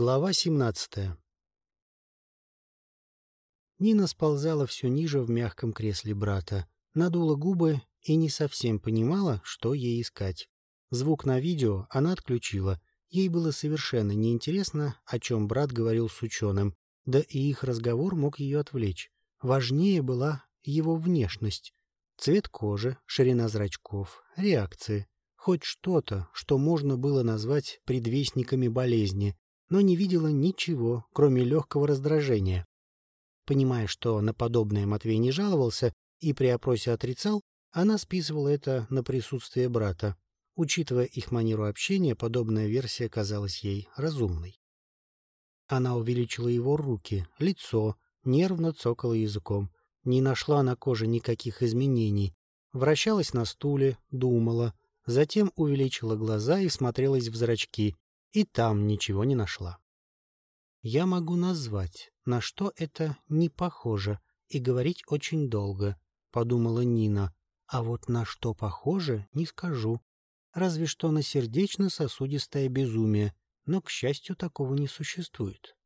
Глава 17 Нина сползала все ниже в мягком кресле брата, надула губы и не совсем понимала, что ей искать. Звук на видео она отключила. Ей было совершенно неинтересно, о чем брат говорил с ученым, да и их разговор мог ее отвлечь. Важнее была его внешность. Цвет кожи, ширина зрачков, реакции. Хоть что-то, что можно было назвать предвестниками болезни, но не видела ничего, кроме легкого раздражения. Понимая, что на подобное Матвей не жаловался и при опросе отрицал, она списывала это на присутствие брата. Учитывая их манеру общения, подобная версия казалась ей разумной. Она увеличила его руки, лицо, нервно цокала языком. Не нашла на коже никаких изменений. Вращалась на стуле, думала. Затем увеличила глаза и смотрелась в зрачки, и там ничего не нашла. Я могу назвать, на что это не похоже, и говорить очень долго, — подумала Нина. А вот на что похоже, не скажу. Разве что на сердечно-сосудистое безумие, но, к счастью, такого не существует.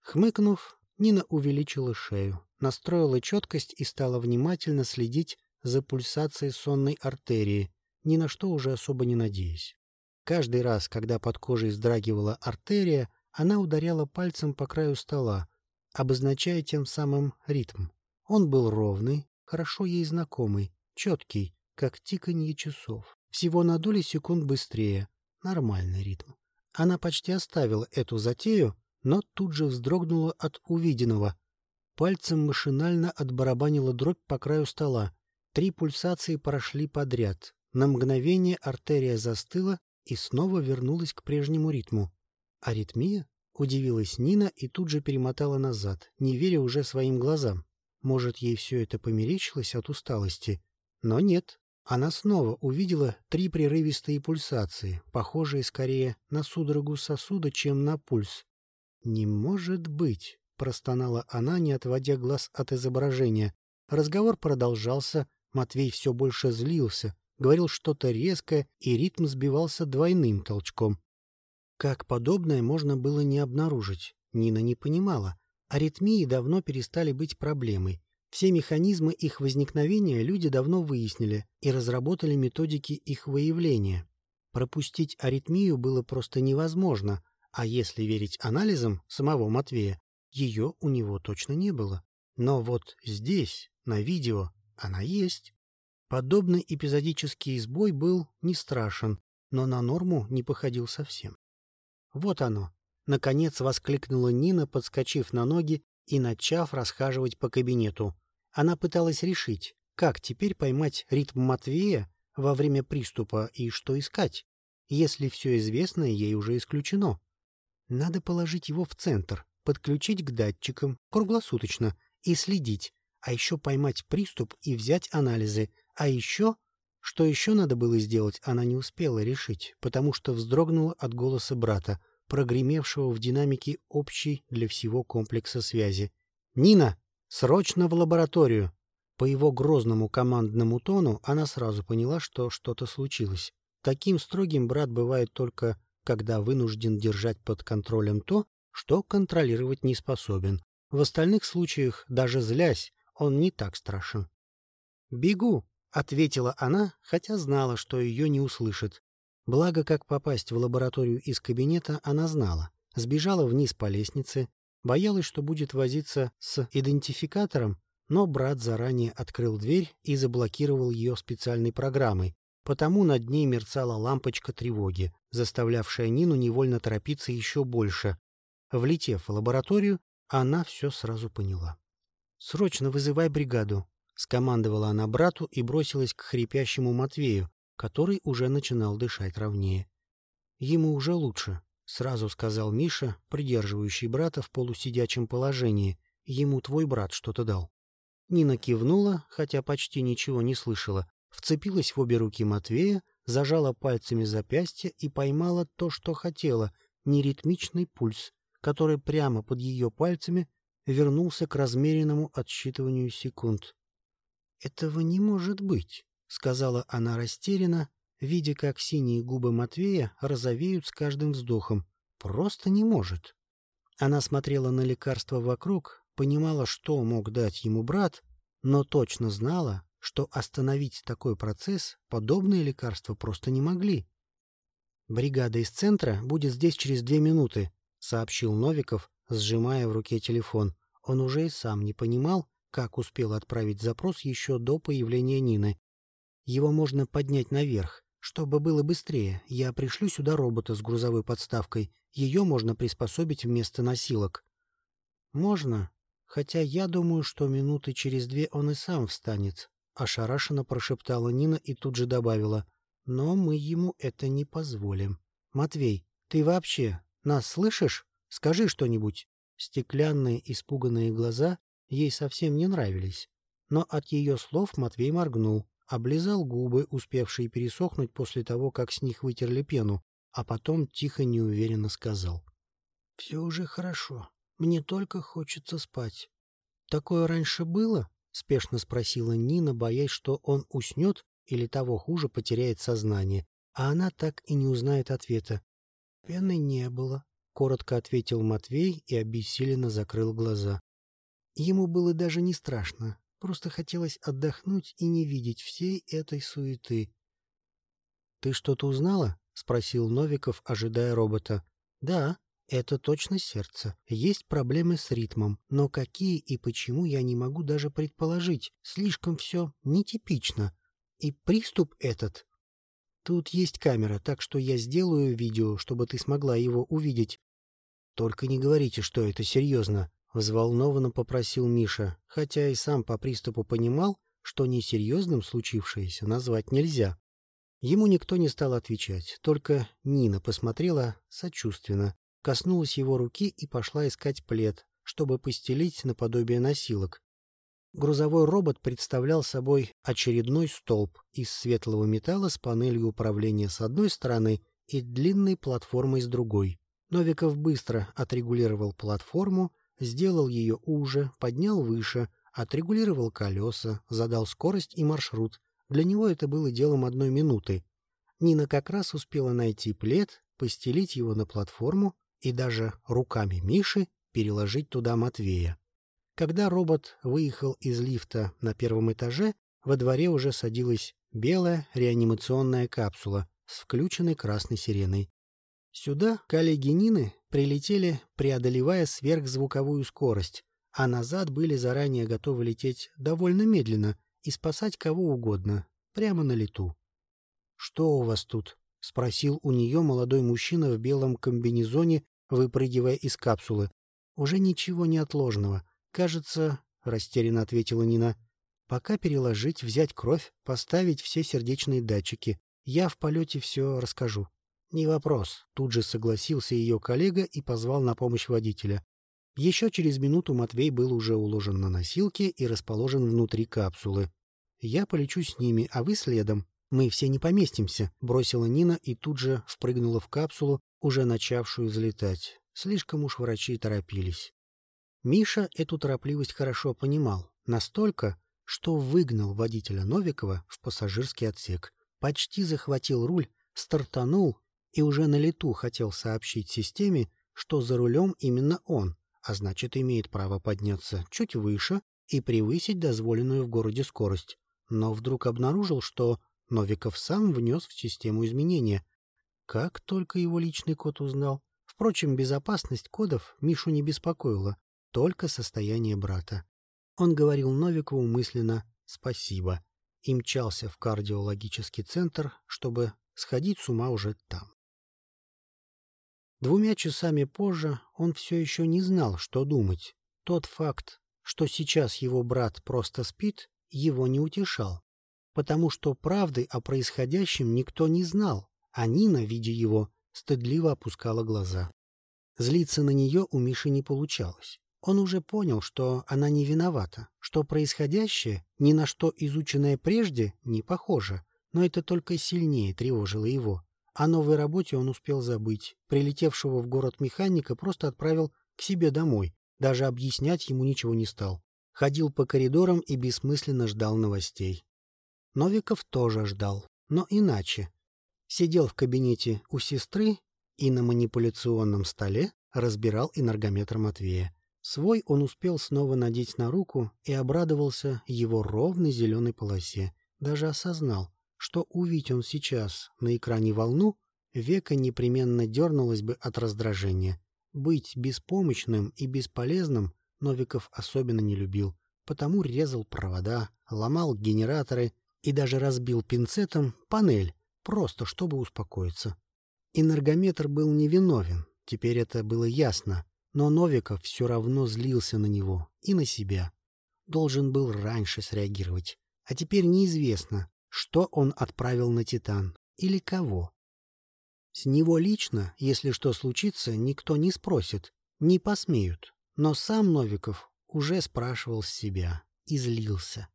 Хмыкнув, Нина увеличила шею, настроила четкость и стала внимательно следить за пульсацией сонной артерии, ни на что уже особо не надеясь. Каждый раз, когда под кожей вздрагивала артерия, она ударяла пальцем по краю стола, обозначая тем самым ритм. Он был ровный, хорошо ей знакомый, четкий, как тиканье часов. Всего на доли секунд быстрее. Нормальный ритм. Она почти оставила эту затею, но тут же вздрогнула от увиденного. Пальцем машинально отбарабанила дробь по краю стола. Три пульсации прошли подряд. На мгновение артерия застыла, и снова вернулась к прежнему ритму. «Аритмия?» — удивилась Нина и тут же перемотала назад, не веря уже своим глазам. Может, ей все это померещилось от усталости? Но нет. Она снова увидела три прерывистые пульсации, похожие скорее на судорогу сосуда, чем на пульс. «Не может быть!» — простонала она, не отводя глаз от изображения. Разговор продолжался, Матвей все больше злился, говорил что-то резкое, и ритм сбивался двойным толчком. Как подобное можно было не обнаружить, Нина не понимала. Аритмии давно перестали быть проблемой. Все механизмы их возникновения люди давно выяснили и разработали методики их выявления. Пропустить аритмию было просто невозможно, а если верить анализам самого Матвея, ее у него точно не было. Но вот здесь, на видео, она есть. Подобный эпизодический сбой был не страшен, но на норму не походил совсем. Вот оно. Наконец воскликнула Нина, подскочив на ноги и начав расхаживать по кабинету. Она пыталась решить, как теперь поймать ритм Матвея во время приступа и что искать, если все известное ей уже исключено. Надо положить его в центр, подключить к датчикам круглосуточно и следить, а еще поймать приступ и взять анализы, а еще... Что еще надо было сделать, она не успела решить, потому что вздрогнула от голоса брата, прогремевшего в динамике общей для всего комплекса связи. «Нина! Срочно в лабораторию!» По его грозному командному тону она сразу поняла, что что-то случилось. Таким строгим брат бывает только, когда вынужден держать под контролем то, что контролировать не способен. В остальных случаях, даже злясь, он не так страшен. «Бегу!» — ответила она, хотя знала, что ее не услышат. Благо, как попасть в лабораторию из кабинета, она знала. Сбежала вниз по лестнице, боялась, что будет возиться с идентификатором, но брат заранее открыл дверь и заблокировал ее специальной программой, потому над ней мерцала лампочка тревоги, заставлявшая Нину невольно торопиться еще больше. Влетев в лабораторию, она все сразу поняла. «Срочно вызывай бригаду», Скомандовала она брату и бросилась к хрипящему Матвею, который уже начинал дышать ровнее. «Ему уже лучше», — сразу сказал Миша, придерживающий брата в полусидячем положении. «Ему твой брат что-то дал». Нина кивнула, хотя почти ничего не слышала, вцепилась в обе руки Матвея, зажала пальцами запястье и поймала то, что хотела — неритмичный пульс, который прямо под ее пальцами вернулся к размеренному отсчитыванию секунд. «Этого не может быть», — сказала она растерянно, видя, как синие губы Матвея розовеют с каждым вздохом. Просто не может. Она смотрела на лекарства вокруг, понимала, что мог дать ему брат, но точно знала, что остановить такой процесс подобные лекарства просто не могли. «Бригада из центра будет здесь через две минуты», — сообщил Новиков, сжимая в руке телефон. Он уже и сам не понимал, как успел отправить запрос еще до появления Нины. Его можно поднять наверх. Чтобы было быстрее, я пришлю сюда робота с грузовой подставкой. Ее можно приспособить вместо носилок. Можно, хотя я думаю, что минуты через две он и сам встанет. Ошарашенно прошептала Нина и тут же добавила. Но мы ему это не позволим. Матвей, ты вообще нас слышишь? Скажи что-нибудь. Стеклянные испуганные глаза ей совсем не нравились. Но от ее слов Матвей моргнул, облизал губы, успевшие пересохнуть после того, как с них вытерли пену, а потом тихо неуверенно сказал. — Все уже хорошо. Мне только хочется спать. — Такое раньше было? — спешно спросила Нина, боясь, что он уснет или того хуже потеряет сознание, а она так и не узнает ответа. — Пены не было, — коротко ответил Матвей и обессиленно закрыл глаза. Ему было даже не страшно, просто хотелось отдохнуть и не видеть всей этой суеты. — Ты что-то узнала? — спросил Новиков, ожидая робота. — Да, это точно сердце. Есть проблемы с ритмом, но какие и почему я не могу даже предположить. Слишком все нетипично. И приступ этот... Тут есть камера, так что я сделаю видео, чтобы ты смогла его увидеть. Только не говорите, что это серьезно. — взволнованно попросил Миша, хотя и сам по приступу понимал, что несерьезным случившееся назвать нельзя. Ему никто не стал отвечать, только Нина посмотрела сочувственно, коснулась его руки и пошла искать плед, чтобы постелить наподобие носилок. Грузовой робот представлял собой очередной столб из светлого металла с панелью управления с одной стороны и длинной платформой с другой. Новиков быстро отрегулировал платформу, сделал ее уже, поднял выше, отрегулировал колеса, задал скорость и маршрут. Для него это было делом одной минуты. Нина как раз успела найти плед, постелить его на платформу и даже руками Миши переложить туда Матвея. Когда робот выехал из лифта на первом этаже, во дворе уже садилась белая реанимационная капсула с включенной красной сиреной. Сюда коллеги Нины прилетели, преодолевая сверхзвуковую скорость, а назад были заранее готовы лететь довольно медленно и спасать кого угодно, прямо на лету. «Что у вас тут?» — спросил у нее молодой мужчина в белом комбинезоне, выпрыгивая из капсулы. «Уже ничего неотложного. Кажется, — растерянно ответила Нина, — пока переложить, взять кровь, поставить все сердечные датчики. Я в полете все расскажу». «Не вопрос», — тут же согласился ее коллега и позвал на помощь водителя. Еще через минуту Матвей был уже уложен на носилки и расположен внутри капсулы. «Я полечу с ними, а вы следом. Мы все не поместимся», — бросила Нина и тут же впрыгнула в капсулу, уже начавшую взлетать. Слишком уж врачи торопились. Миша эту торопливость хорошо понимал. Настолько, что выгнал водителя Новикова в пассажирский отсек. Почти захватил руль, стартанул и уже на лету хотел сообщить системе, что за рулем именно он, а значит имеет право подняться чуть выше и превысить дозволенную в городе скорость, но вдруг обнаружил, что Новиков сам внес в систему изменения. Как только его личный код узнал. Впрочем, безопасность кодов Мишу не беспокоила, только состояние брата. Он говорил Новикову мысленно «спасибо» и мчался в кардиологический центр, чтобы сходить с ума уже там. Двумя часами позже он все еще не знал, что думать. Тот факт, что сейчас его брат просто спит, его не утешал, потому что правды о происходящем никто не знал, а Нина, видя его, стыдливо опускала глаза. Злиться на нее у Миши не получалось. Он уже понял, что она не виновата, что происходящее, ни на что изученное прежде, не похоже, но это только сильнее тревожило его. О новой работе он успел забыть. Прилетевшего в город механика просто отправил к себе домой. Даже объяснять ему ничего не стал. Ходил по коридорам и бессмысленно ждал новостей. Новиков тоже ждал, но иначе. Сидел в кабинете у сестры и на манипуляционном столе разбирал энергометр Матвея. Свой он успел снова надеть на руку и обрадовался его ровной зеленой полосе. Даже осознал, что увидеть он сейчас на экране волну, века непременно дернулось бы от раздражения. Быть беспомощным и бесполезным Новиков особенно не любил, потому резал провода, ломал генераторы и даже разбил пинцетом панель, просто чтобы успокоиться. Энергометр был невиновен, теперь это было ясно, но Новиков все равно злился на него и на себя. Должен был раньше среагировать, а теперь неизвестно, что он отправил на Титан или кого. С него лично, если что случится, никто не спросит, не посмеют. Но сам Новиков уже спрашивал себя и злился.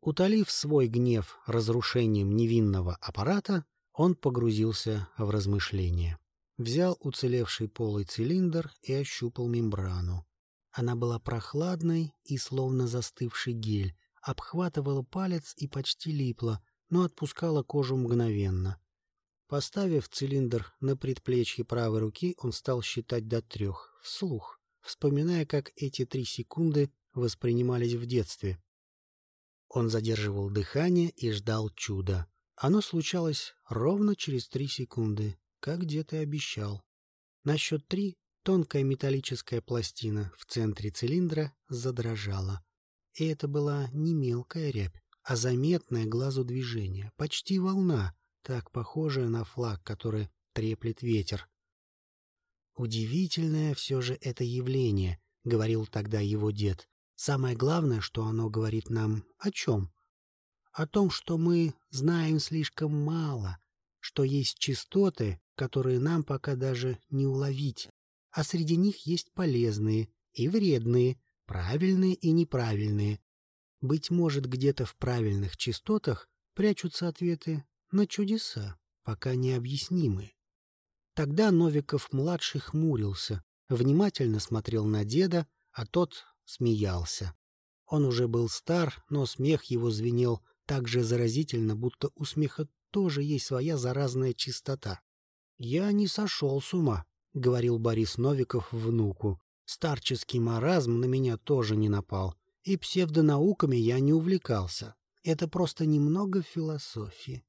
Утолив свой гнев разрушением невинного аппарата, он погрузился в размышления. Взял уцелевший полый цилиндр и ощупал мембрану. Она была прохладной и словно застывший гель, обхватывала палец и почти липла, но отпускала кожу мгновенно. Поставив цилиндр на предплечье правой руки, он стал считать до трех, вслух, вспоминая, как эти три секунды воспринимались в детстве. Он задерживал дыхание и ждал чуда. Оно случалось ровно через три секунды, как дед и обещал. На счет три тонкая металлическая пластина в центре цилиндра задрожала. И это была не мелкая рябь, а заметное глазу движение, почти волна, так похожая на флаг, который треплет ветер. «Удивительное все же это явление», — говорил тогда его дед. «Самое главное, что оно говорит нам о чем? О том, что мы знаем слишком мало, что есть частоты, которые нам пока даже не уловить, а среди них есть полезные и вредные, правильные и неправильные, быть может, где-то в правильных частотах прячутся ответы на чудеса, пока необъяснимые. Тогда Новиков-младший хмурился, внимательно смотрел на деда, а тот смеялся. Он уже был стар, но смех его звенел так же заразительно, будто у смеха тоже есть своя заразная чистота. «Я не сошел с ума», — говорил Борис Новиков внуку. «Старческий маразм на меня тоже не напал и псевдонауками я не увлекался. Это просто немного философии.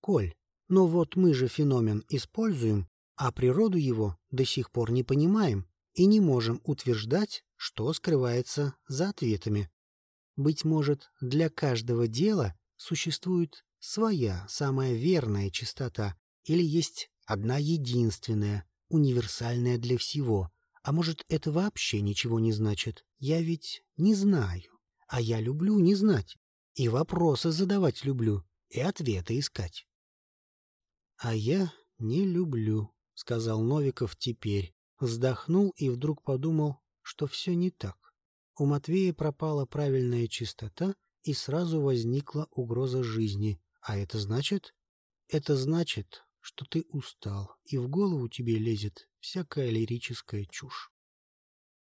Коль, ну вот мы же феномен используем, а природу его до сих пор не понимаем и не можем утверждать, что скрывается за ответами. Быть может, для каждого дела существует своя, самая верная частота, или есть одна единственная, универсальная для всего, а может, это вообще ничего не значит? Я ведь не знаю. А я люблю не знать. И вопросы задавать люблю, и ответы искать. — А я не люблю, — сказал Новиков теперь. Вздохнул и вдруг подумал, что все не так. У Матвея пропала правильная чистота, и сразу возникла угроза жизни. А это значит? Это значит, что ты устал, и в голову тебе лезет всякая лирическая чушь.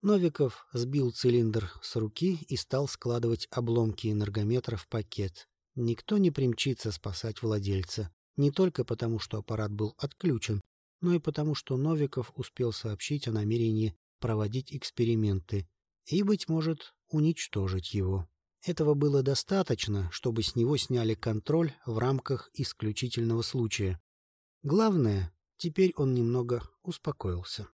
Новиков сбил цилиндр с руки и стал складывать обломки энергометра в пакет. Никто не примчится спасать владельца, не только потому, что аппарат был отключен, но и потому, что Новиков успел сообщить о намерении проводить эксперименты и, быть может, уничтожить его. Этого было достаточно, чтобы с него сняли контроль в рамках исключительного случая. Главное, Теперь он немного успокоился.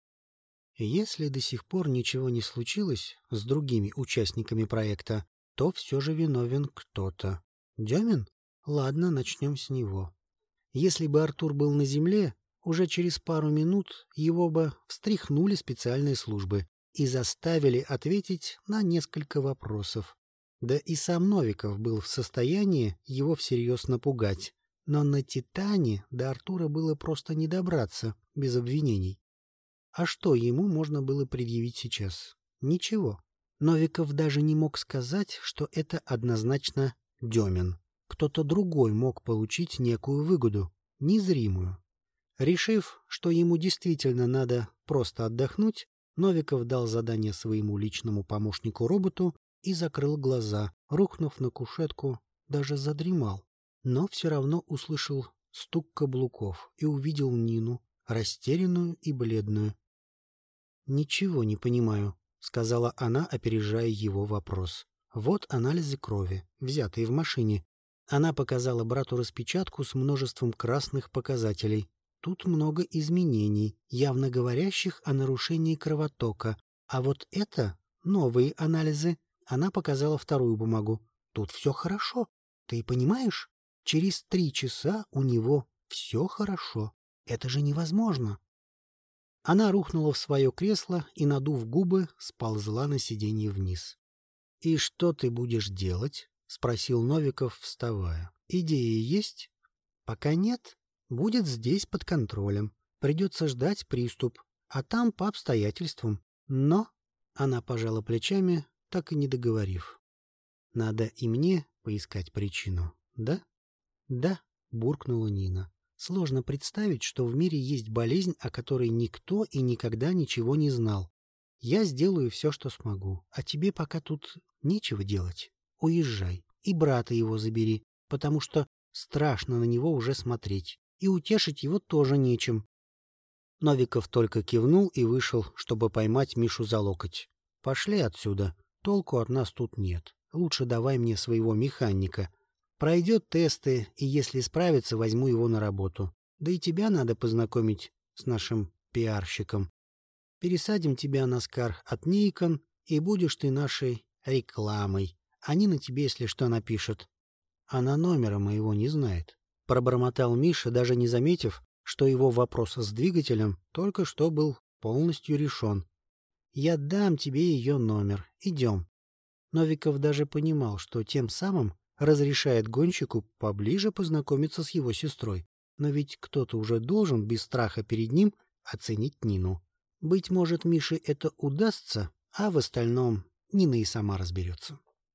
Если до сих пор ничего не случилось с другими участниками проекта, то все же виновен кто-то. Демин? Ладно, начнем с него. Если бы Артур был на земле, уже через пару минут его бы встряхнули специальные службы и заставили ответить на несколько вопросов. Да и сам Новиков был в состоянии его всерьез напугать. Но на «Титане» до Артура было просто не добраться, без обвинений. А что ему можно было предъявить сейчас? Ничего. Новиков даже не мог сказать, что это однозначно Демин. Кто-то другой мог получить некую выгоду, незримую. Решив, что ему действительно надо просто отдохнуть, Новиков дал задание своему личному помощнику-роботу и закрыл глаза, рухнув на кушетку, даже задремал но все равно услышал стук каблуков и увидел Нину, растерянную и бледную. «Ничего не понимаю», — сказала она, опережая его вопрос. «Вот анализы крови, взятые в машине. Она показала брату распечатку с множеством красных показателей. Тут много изменений, явно говорящих о нарушении кровотока. А вот это новые анализы. Она показала вторую бумагу. Тут все хорошо. Ты понимаешь? Через три часа у него все хорошо. Это же невозможно. Она рухнула в свое кресло и, надув губы, сползла на сиденье вниз. — И что ты будешь делать? — спросил Новиков, вставая. — Идеи есть? — Пока нет. Будет здесь под контролем. Придется ждать приступ, а там по обстоятельствам. Но... Она пожала плечами, так и не договорив. Надо и мне поискать причину, да? Да, буркнула Нина. Сложно представить, что в мире есть болезнь, о которой никто и никогда ничего не знал. Я сделаю все, что смогу, а тебе пока тут нечего делать. Уезжай и брата его забери, потому что страшно на него уже смотреть, и утешить его тоже нечем. Новиков только кивнул и вышел, чтобы поймать Мишу за локоть. «Пошли отсюда. Толку от нас тут нет. Лучше давай мне своего механика. Пройдет тесты, и если справится, возьму его на работу. Да и тебя надо познакомить с нашим пиарщиком. Пересадим тебя на скар от Никон, и будешь ты нашей рекламой. Они на тебе, если что, напишут. Она номера моего не знает. Пробормотал Миша, даже не заметив, что его вопрос с двигателем только что был полностью решен. «Я дам тебе ее номер. Идем». Новиков даже понимал, что тем самым разрешает гонщику поближе познакомиться с его сестрой. Но ведь кто-то уже должен без страха перед ним оценить Нину. Быть может, Мише это удастся, а в остальном Нина и сама разберется.